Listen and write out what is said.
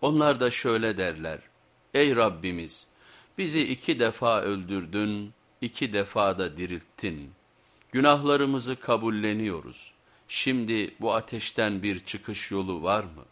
Onlar da şöyle derler, ey Rabbimiz bizi iki defa öldürdün, iki defa da dirilttin. Günahlarımızı kabulleniyoruz. Şimdi bu ateşten bir çıkış yolu var mı?''